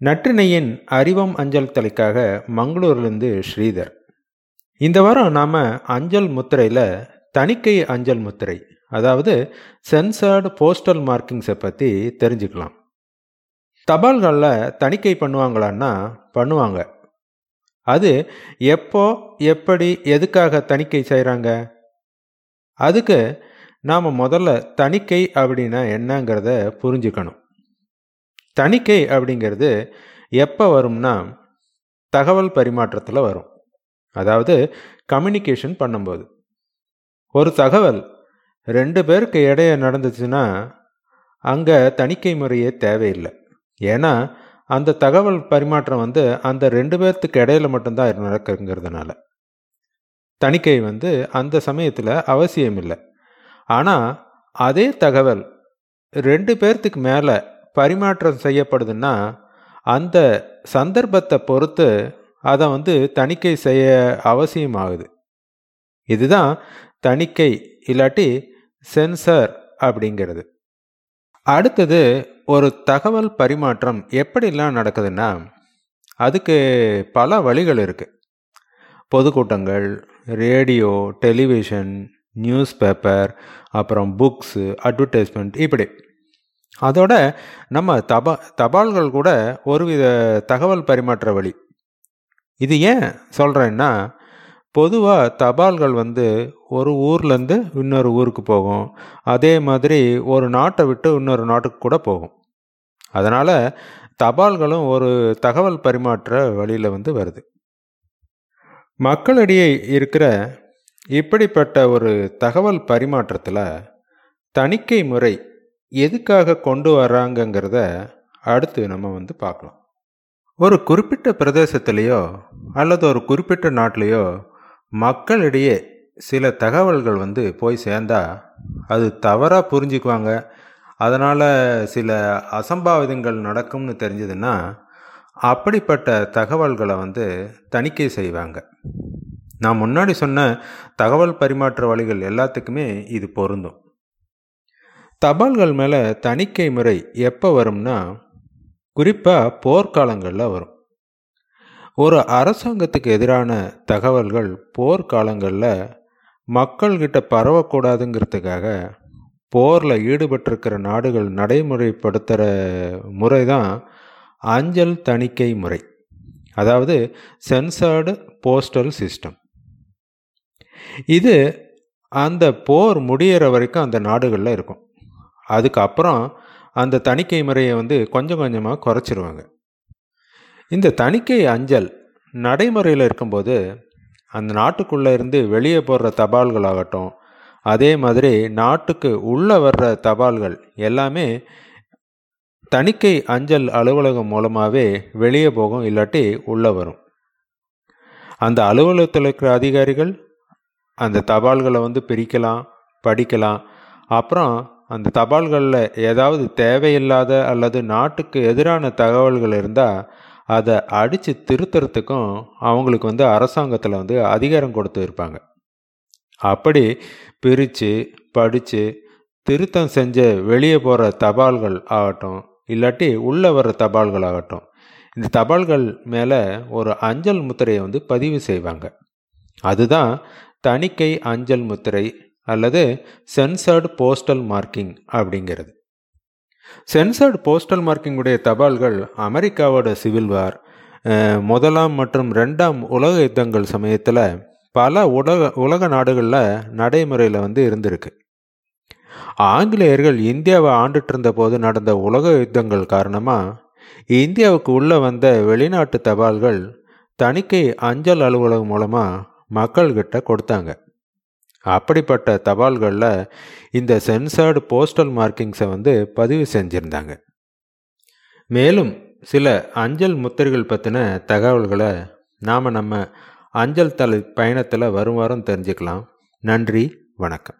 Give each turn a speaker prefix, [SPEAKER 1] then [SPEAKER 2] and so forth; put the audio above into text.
[SPEAKER 1] நற்றினையின் அறிவம் அஞ்சல் தலைக்காக மங்களூர்லேருந்து ஸ்ரீதர். இந்த வாரம் நாம் அஞ்சல் முத்திரையில் தணிக்கை அஞ்சல் முத்திரை அதாவது சென்சார்டு போஸ்டல் மார்க்கிங்ஸை பற்றி தெரிஞ்சுக்கலாம். தபால்களில் தணிக்கை பண்ணுவாங்களான்னா பண்ணுவாங்க. அது எப்போ எப்படி எதுக்காக தணிக்கை செய்கிறாங்க அதுக்கு நாம் முதல்ல தணிக்கை அப்படின்னா என்னங்கிறத புரிஞ்சுக்கணும். தணிக்கை அப்படிங்கிறது எப்போ வரும்னா தகவல் பரிமாற்றத்தில் வரும். அதாவது கம்யூனிகேஷன் பண்ணும்போது. ஒரு தகவல் ரெண்டு பேருக்கு இடைய நடந்துச்சுன்னா அங்கே தணிக்கை முறையே தேவையில்லை. ஏன்னா அந்த தகவல் பரிமாற்றம் வந்து அந்த ரெண்டு பேர்த்துக்கு இடையில மட்டும்தான் நடக்குங்கிறதுனால. தணிக்கை வந்து அந்த சமயத்தில் அவசியம் இல்லை ஆனால் அதே தகவல் ரெண்டு பேர்த்துக்கு மேலே பரிமாற்றம் செய்யப்படுதுன்னா அந்த சந்தர்ப்பத்தை பொறுத்து அதை வந்து தணிக்கை செய்ய அவசியமாகுது. இதுதான் தணிக்கை இல்லாட்டி சென்சர் அப்படிங்கிறது. அடுத்தது ஒரு தகவல் பரிமாற்றம் எப்படிலாம் நடக்குதுன்னா அதுக்கு பல வழிகள் இருக்குது பொதுக்கூட்டங்கள் ரேடியோ டெலிவிஷன் நியூஸ் பேப்பர் அப்புறம் புக்ஸு அட்வர்டைஸ்மெண்ட் இப்படி. அதோட நம்ம தபா தபால்கள் கூட ஒருவித தகவல் பரிமாற்ற வழி. இது ஏன் சொல்கிறேன்னா பொதுவாக தபால்கள் வந்து ஒரு ஊர்லேருந்து இன்னொரு ஊருக்கு போகும். அதே மாதிரி ஒரு நாட்டை விட்டு இன்னொரு நாட்டுக்கு கூட போகும். அதனால் தபால்களும் ஒரு தகவல் பரிமாற்ற வழியில் வந்து வருது. மக்களிடையே இருக்கிற இப்படிப்பட்ட ஒரு தகவல் பரிமாற்றத்தில் தணிக்கை முறை எதுக்காக கொண்டு வர்றாங்கங்கிறத அடுத்து நம்ம வந்து பார்க்கலாம். ஒரு குறிப்பிட்ட பிரதேசத்திலேயோ அல்லது ஒரு குறிப்பிட்ட நாட்டிலேயோ மக்களிடையே சில தகவல்கள் வந்து போய் சேர்ந்தா அது தவறாக புரிஞ்சுக்குவாங்க. அதனால் சில அசம்பாவிதங்கள் நடக்கும்னு தெரிஞ்சதுன்னா அப்படிப்பட்ட தகவல்களை வந்து தணிக்கை செய்வாங்க. நான் முன்னாடி சொன்ன தகவல் பரிமாற்ற வழிகள் எல்லாத்துக்குமே இது பொருந்தும். தபால்கள் மேலே தணிக்கை முறை எப்போ வரும்னா குறிப்பாக போர்க்காலங்களில் வரும். ஒரு அரசாங்கத்துக்கு எதிரான தகவல்கள் போர்க்காலங்களில் மக்கள்கிட்ட பரவக்கூடாதுங்கிறதுக்காக போரில் ஈடுபட்டிருக்கிற நாடுகள் நடைமுறைப்படுத்துகிற முறை தான் அஞ்சல் தணிக்கை முறை. அதாவது சென்சார்டு போஸ்டல் சிஸ்டம். இது அந்த போர் முடிகிற வரைக்கும் அந்த நாடுகளில் இருக்கும். அதுக்கப்புறம் அந்த தணிக்கை முறையை வந்து கொஞ்சம் கொஞ்சமாக குறைச்சிருவாங்க. இந்த தணிக்கை அஞ்சல் நடைமுறையில் இருக்கும்போது அந்த நாட்டுக்குள்ளே இருந்து வெளியே போடுற தபால்களாகட்டும் அதே மாதிரி நாட்டுக்கு உள்ளே வர்ற தபால்கள் எல்லாமே தணிக்கை அஞ்சல் அலுவலகம் மூலமாகவே வெளியே போகும் இல்லாட்டி உள்ளே வரும். அந்த அலுவலகத்தில் இருக்கிற அதிகாரிகள் அந்த தபால்களை வந்து பிரிக்கலாம் படிக்கலாம். அப்புறம் அந்த தபால்களில் ஏதாவது தேவையில்லாத அல்லது நாட்டுக்கு எதிரான தகவல்கள் இருந்தால் அதை அடித்து திருத்துறதுக்கும் அவங்களுக்கு வந்து அரசாங்கத்தில் வந்து அதிகாரம் கொடுத்து இருப்பாங்க. அப்படி பிரித்து படித்து திருத்தம் செஞ்ச வெளியே போகிற தபால்கள் ஆகட்டும் இல்லாட்டி உள்ளே வர்ற தபால்கள் ஆகட்டும் இந்த தபால்கள் மேலே ஒரு அஞ்சல் முத்திரையை வந்து பதிவு செய்வாங்க. அதுதான் தணிக்கை அஞ்சல் முத்திரை அல்லது சென்சர்டு போஸ்டல் மார்க்கிங் அப்படிங்கிறது. சென்சர்டு போஸ்டல் மார்க்கிங்குடைய தபால்கள் அமெரிக்காவோட சிவில் வார் முதலாம் மற்றும் ரெண்டாம் உலக யுத்தங்கள் சமயத்தில் பல உலக உலக நாடுகளில் நடைமுறையில் வந்து இருந்திருக்கு. ஆங்கிலேயர்கள் இந்தியாவை ஆண்டுட்டு இருந்த போது நடந்த உலக யுத்தங்கள் காரணமாக இந்தியாவுக்கு உள்ளே வந்த வெளிநாட்டு தபால்கள் தணிக்கை அஞ்சல் அலுவலகம் மூலமாக மக்கள்கிட்ட கொடுத்தாங்க. அப்படிப்பட்ட தபால்களில் இந்த சென்சார்டு போஸ்டல் மார்க்கிங்ஸை வந்து பதிவு செஞ்சுருந்தாங்க. மேலும் சில அஞ்சல் முத்திரைகள் பற்றின தகவல்களை நாம் நம்ம அஞ்சல் தலை பயணத்தில் வரும் வாரம் தெரிஞ்சுக்கலாம். நன்றி வணக்கம்.